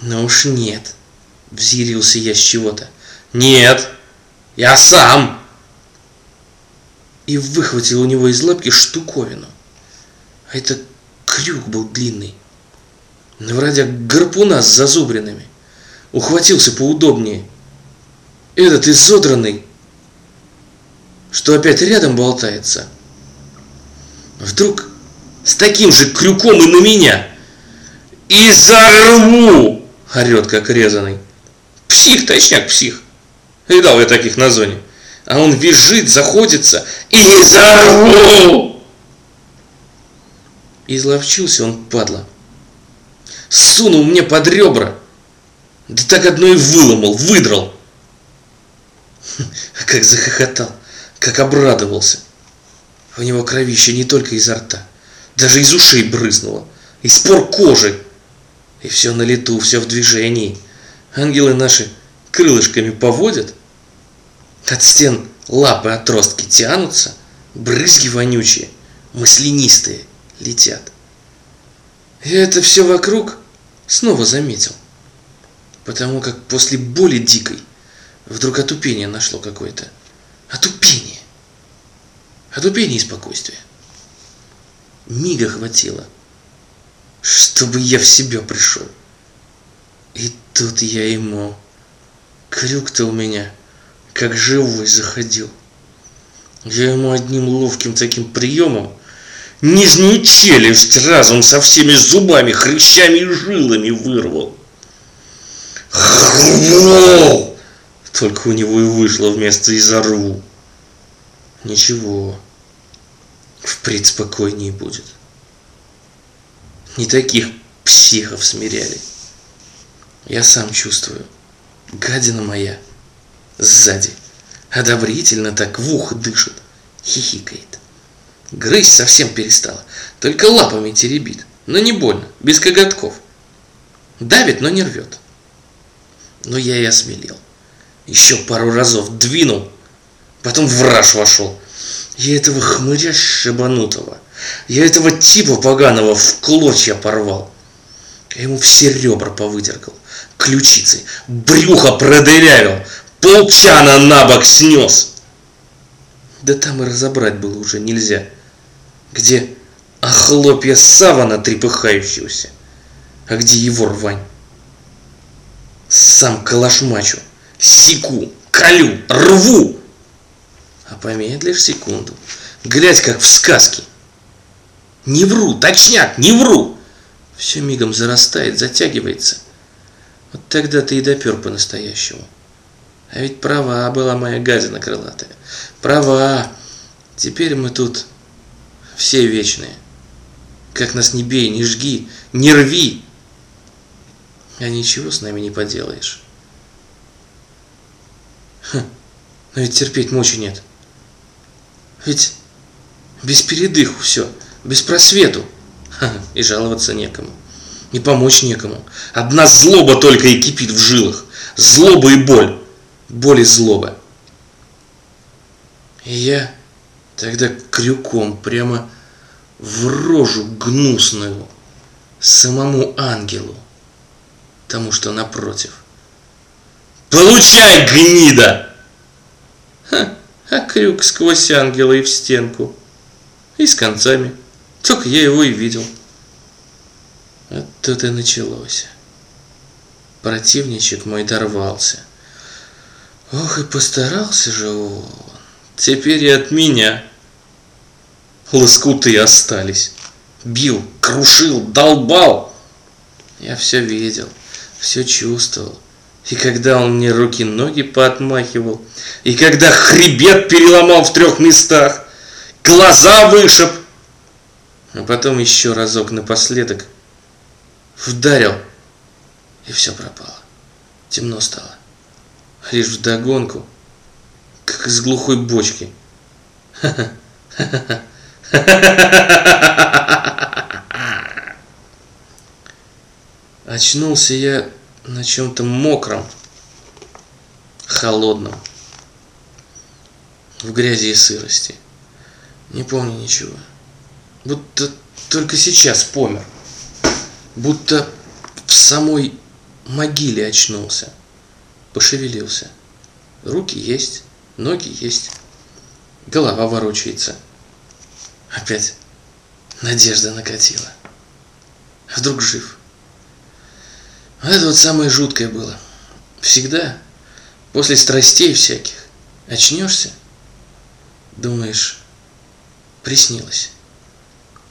Ну уж нет, взъярился я с чего-то. Нет, я сам. И выхватил у него из лапки штуковину. А это крюк был длинный. Вроде гарпуна с зазубринами. Ухватился поудобнее. Этот изодранный, что опять рядом болтается. Вдруг с таким же крюком и на меня. И зарву! Орет, как резаный. Псих, точняк, псих. Видал я таких на зоне. А он визжит, заходится и зарву! Изловчился он, падла. Сунул мне под ребра. Да так одно и выломал, выдрал. Как захохотал, как обрадовался. У него кровище не только изо рта, даже из ушей брызнуло, из пор кожи. И все на лету, все в движении. Ангелы наши крылышками поводят, от стен лапы отростки тянутся, брызги вонючие, маслянистые летят. Я это все вокруг снова заметил, потому как после боли дикой вдруг отупение нашло какое-то. Отупение. Отупение и спокойствие. Мига хватило, чтобы я в себя пришел. И тут я ему... Крюк-то у меня как живой заходил. Я ему одним ловким таким приемом нижнюю челюсть разом со всеми зубами, хрящами и жилами вырвал. Только у него и вышло вместо изорву. Ничего, впредь спокойнее будет. Не таких психов смиряли. Я сам чувствую. Гадина моя сзади. Одобрительно так в ухо дышит, хихикает. Грызть совсем перестала, только лапами теребит, но не больно, без коготков. Давит, но не рвет. Но я и осмелел. Еще пару разов двинул, потом в раж вошел. Я этого хмыря шибанутого, я этого типа поганого в клочья порвал. Я ему все ребра повыдергал, ключицы, брюхо продырявил, полчана на бок снес. Да там и разобрать было уже нельзя. Где охлопья савана трепыхающегося, а где его рвань. Сам калашмачу, секу, колю, рву. А помедлишь секунду, глядь, как в сказке. Не вру, точняк, не вру. Все мигом зарастает, затягивается. Вот тогда ты и допер по-настоящему. А ведь права была моя газина крылатая. Права. Теперь мы тут все вечные. Как нас не бей, не жги, не рви. А ничего с нами не поделаешь. Хм, но ведь терпеть мочи нет. Ведь без передыху все, без просвету. И жаловаться некому. И помочь некому. Одна злоба только и кипит в жилах. Злоба и боль боль и злоба. И я тогда крюком прямо в рожу гнусную самому ангелу, тому, что напротив. «Получай, гнида!» Ха, а крюк сквозь ангела и в стенку. И с концами. Только я его и видел. Вот тут и началось. Противничек мой дорвался. Ох, и постарался же он. Теперь и от меня лоскуты остались. Бил, крушил, долбал. Я все видел, все чувствовал. И когда он мне руки-ноги поотмахивал, и когда хребет переломал в трех местах, глаза вышиб, а потом еще разок напоследок вдарил, и все пропало. Темно стало лишь вдогонку, как из глухой бочки. Очнулся я на чем-то мокром, холодном, в грязи и сырости. Не помню ничего. Будто только сейчас помер. Будто в самой могиле очнулся. Пошевелился. Руки есть, ноги есть. Голова ворочается. Опять надежда накатила. Вдруг жив. А это вот самое жуткое было. Всегда, после страстей всяких, очнешься, думаешь, приснилось.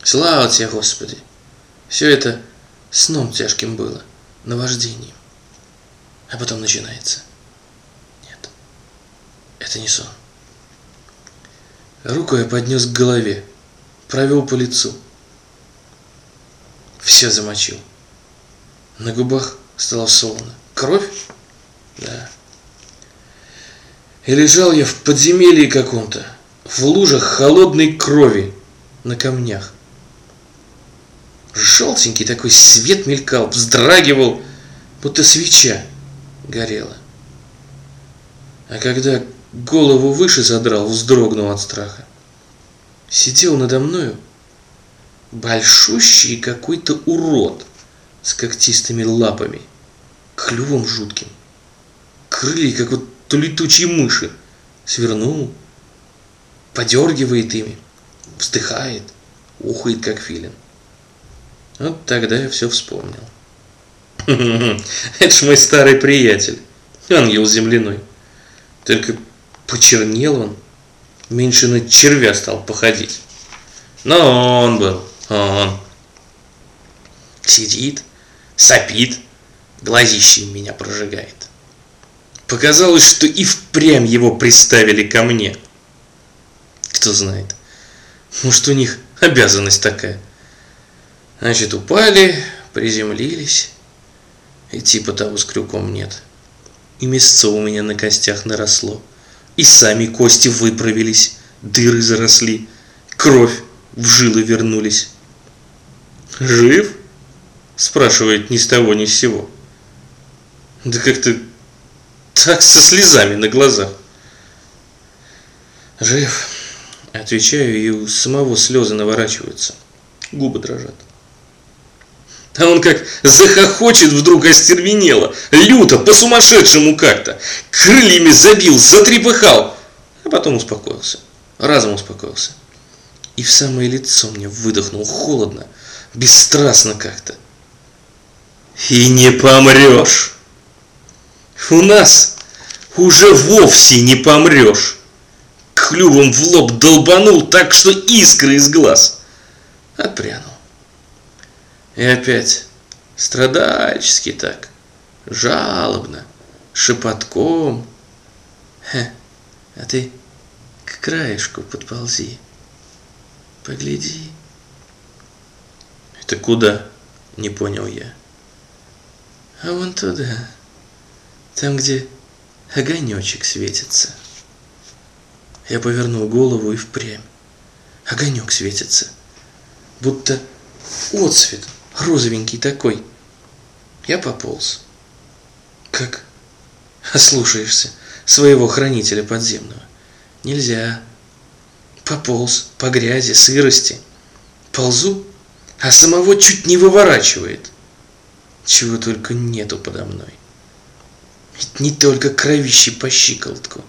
Слава тебе, Господи! Все это сном тяжким было, наваждением. А потом начинается. Нет, это не сон. Руку я поднес к голове, провел по лицу. Все замочил. На губах стало солоно. Кровь? Да. И лежал я в подземелье каком-то, в лужах холодной крови на камнях. Желтенький такой свет мелькал, вздрагивал, будто свеча горела. А когда голову выше задрал, вздрогнул от страха. Сидел надо мною большущий какой-то урод с когтистыми лапами, клювом жутким, крылья, как вот летучие мыши, свернул, подергивает ими, вздыхает, ухает, как филин. Вот тогда я все вспомнил. Это ж мой старый приятель, ангел земляной. Только почернел он, меньше на червя стал походить. Но он был, он. Сидит, сопит, глазищем меня прожигает. Показалось, что и впрямь его приставили ко мне. Кто знает, может у них обязанность такая. Значит, упали, приземлились, и типа того с крюком нет. И мясцо у меня на костях наросло, и сами кости выправились, дыры заросли, кровь в жилы вернулись. «Жив?» – спрашивает ни с того ни с сего. Да как-то так со слезами на глазах. «Жив», – отвечаю, и у самого слезы наворачиваются, губы дрожат. А он как захохочет вдруг остервенело, люто, по-сумасшедшему как-то. Крыльями забил, затрепыхал. А потом успокоился. Разом успокоился. И в самое лицо мне выдохнул холодно, бесстрастно как-то. И не помрешь. У нас уже вовсе не помрешь. Клювом в лоб долбанул так, что искры из глаз. Отпрянул. И опять страдальчески так, жалобно, шепотком. Хе, а ты к краешку подползи, погляди. Это куда? Не понял я. А вон туда, там, где огонечек светится. Я повернул голову и впрямь. Огонек светится, будто отсвет розовенький такой. Я пополз. Как? Ослушаешься своего хранителя подземного. Нельзя. Пополз по грязи, сырости. Ползу, а самого чуть не выворачивает. Чего только нету подо мной. Ведь не только кровищи по щиколотку,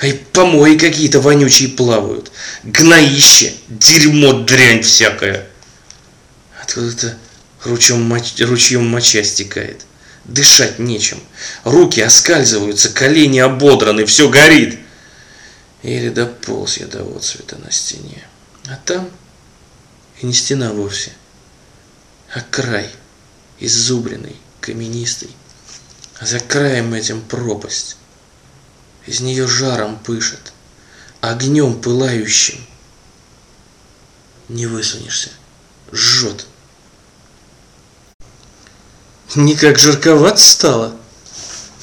а и помои какие-то вонючие плавают. Гноище, дерьмо, дрянь всякая. Откуда-то ручьем, моч, ручьем моча стекает. Дышать нечем. Руки оскальзываются, колени ободраны, все горит. Или дополз я до отцвета на стене. А там и не стена вовсе, а край, изубренный, каменистый. А за краем этим пропасть. Из нее жаром пышет, огнем пылающим. Не высунешься, жжет. Никак жарковато стало?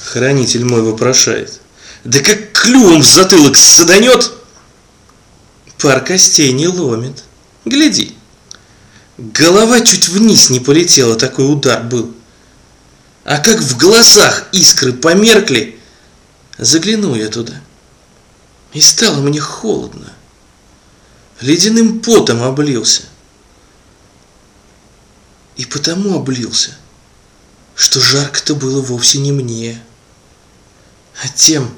Хранитель мой вопрошает. Да как клювом в затылок саданет? Пар костей не ломит. Гляди. Голова чуть вниз не полетела, такой удар был. А как в глазах искры померкли, заглянул я туда. И стало мне холодно. Ледяным потом облился. И потому облился – что жарко-то было вовсе не мне, а тем,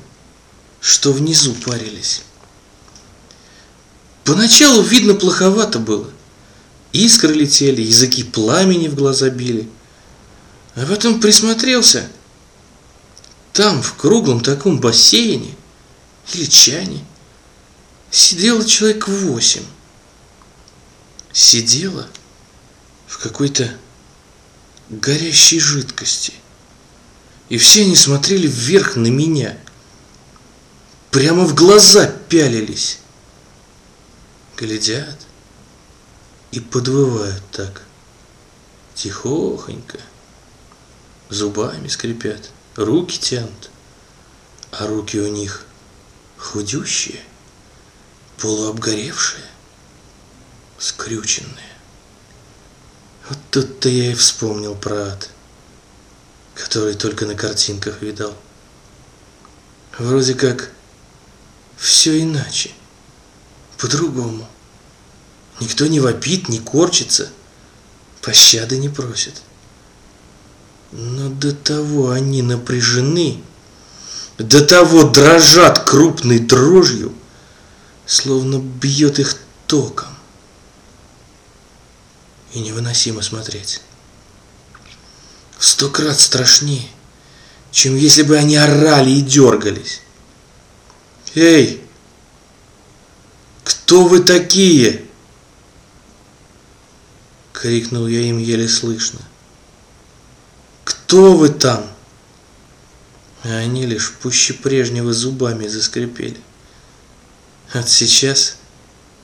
что внизу парились. Поначалу видно плоховато было. Искры летели, языки пламени в глаза били. А потом присмотрелся. Там, в круглом таком бассейне или чане, сидело человек восемь. Сидела в какой-то горящей жидкости. И все они смотрели вверх на меня. Прямо в глаза пялились. Глядят и подвывают так. Тихохонько. Зубами скрипят, руки тянут. А руки у них худющие, полуобгоревшие, скрюченные. Вот тут-то я и вспомнил про ад, который только на картинках видал. Вроде как все иначе, по-другому. Никто не вопит, не корчится, пощады не просит. Но до того они напряжены, до того дрожат крупной дрожью, словно бьет их током и невыносимо смотреть. В сто крат страшнее, чем если бы они орали и дергались. «Эй, кто вы такие?» Крикнул я им еле слышно. «Кто вы там?» А они лишь пуще прежнего зубами заскрипели. Вот сейчас,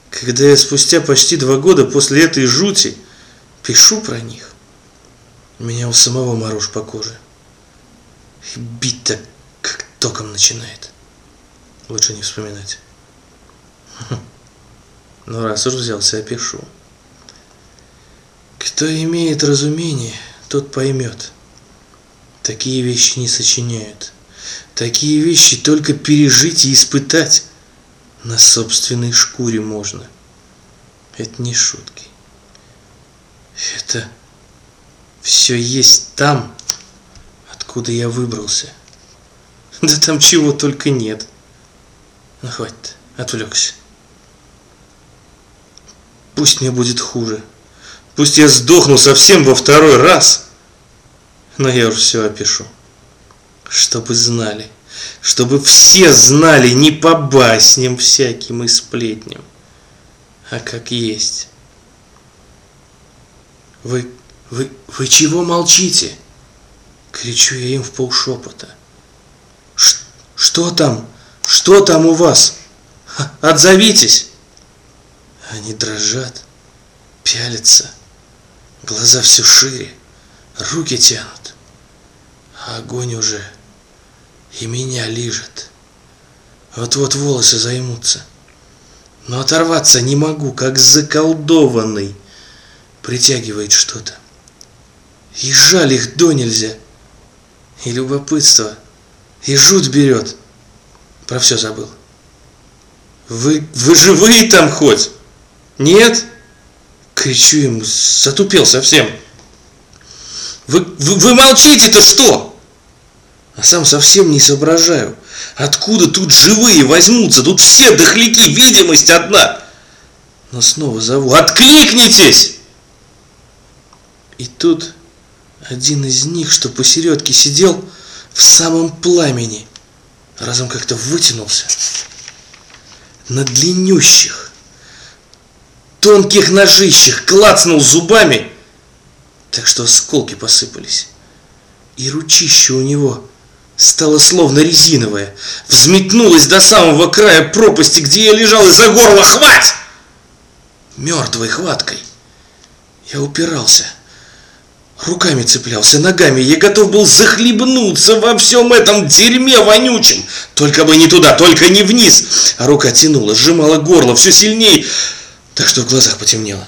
когда я спустя почти два года после этой жути Пишу про них. Меня у самого мороз по коже. И бить так, как током начинает. Лучше не вспоминать. Ну, раз уж взялся, я пишу. Кто имеет разумение, тот поймет. Такие вещи не сочиняют. Такие вещи только пережить и испытать на собственной шкуре можно. Это не шутки. Это все есть там, откуда я выбрался. Да там чего только нет. Ну хватит, отвлекся. Пусть мне будет хуже. Пусть я сдохну совсем во второй раз. Но я уже все опишу. Чтобы знали. Чтобы все знали не по басням всяким и сплетням, а как есть. Вы, вы, вы чего молчите? Кричу я им в полшепота. Что там? Что там у вас? Отзовитесь! Они дрожат, пялятся, глаза все шире, руки тянут. А огонь уже и меня лижет. Вот-вот волосы займутся. Но оторваться не могу, как заколдованный притягивает что-то. И жаль их до нельзя. И любопытство, и жуть берет. Про все забыл. Вы, вы живые там хоть? Нет? Кричу ему, затупел совсем. Вы, вы, вы молчите-то что? А сам совсем не соображаю. Откуда тут живые возьмутся? Тут все дохляки, видимость одна. Но снова зову. Откликнитесь! И тут один из них, что посередке сидел, в самом пламени, разом как-то вытянулся. На длиннющих, тонких ножищах клацнул зубами, так что осколки посыпались. И ручище у него стало словно резиновое, взметнулось до самого края пропасти, где я лежал, и за горло хвать! Мертвой хваткой. Я упирался — Руками цеплялся, ногами. Я готов был захлебнуться во всем этом дерьме вонючем. Только бы не туда, только не вниз. А рука тянула, сжимала горло все сильней, так что в глазах потемнело.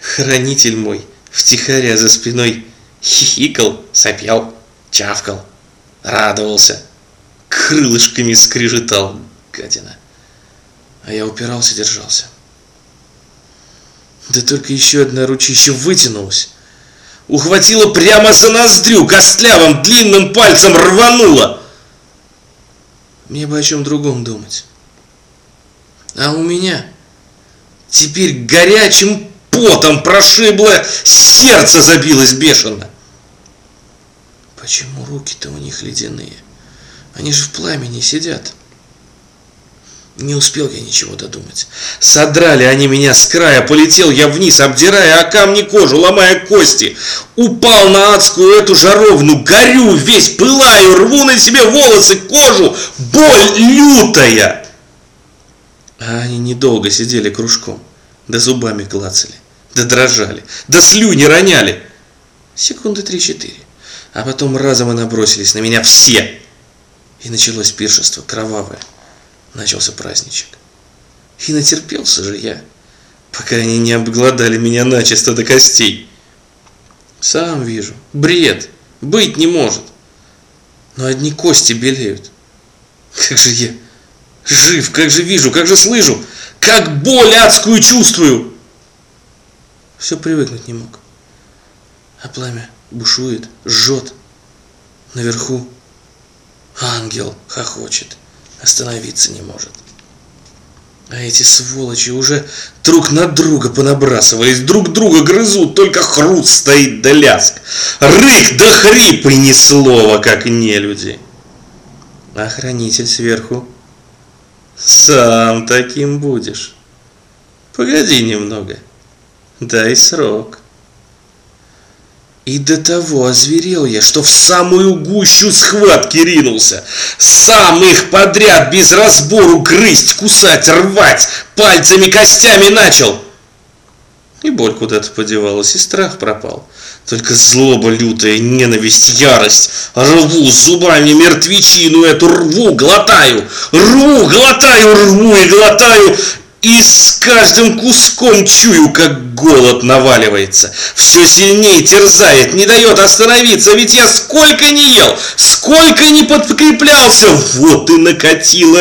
Хранитель мой втихаря за спиной хихикал, сопел, чавкал, радовался, крылышками скрежетал, гадина. А я упирался, держался. Да только еще одна ручища вытянулась ухватила прямо за ноздрю, костлявым длинным пальцем рванула. Мне бы о чем другом думать. А у меня теперь горячим потом прошибло, сердце забилось бешено. Почему руки-то у них ледяные? Они же в пламени сидят. Не успел я ничего додумать. Содрали они меня с края, полетел я вниз, обдирая о камни кожу, ломая кости. Упал на адскую эту жаровню, горю весь, пылаю, рву на себе волосы, кожу, боль лютая. А они недолго сидели кружком, да зубами клацали, да дрожали, да слюни роняли. Секунды три-четыре. А потом разом и набросились на меня все. И началось пиршество кровавое начался праздничек. И натерпелся же я, пока они не обгладали меня начисто до костей. Сам вижу, бред, быть не может. Но одни кости белеют. Как же я жив, как же вижу, как же слышу, как боль адскую чувствую. Все привыкнуть не мог. А пламя бушует, жжет. Наверху ангел хохочет остановиться не может. А эти сволочи уже друг на друга понабрасывались, друг друга грызут, только хруст стоит да ляск. Рык да хрип и ни слова, как не люди. А хранитель сверху сам таким будешь. Погоди немного, дай срок. И до того озверел я, что в самую гущу схватки ринулся. Сам их подряд без разбору грызть, кусать, рвать, пальцами, костями начал. И боль куда-то подевалась, и страх пропал. Только злоба лютая, ненависть, ярость. Рву зубами мертвечину эту, рву, глотаю, рву, глотаю, рву и глотаю, и с каждым куском чую, как голод наваливается. Все сильнее терзает, не дает остановиться, ведь я сколько не ел, сколько не подкреплялся, вот и накатила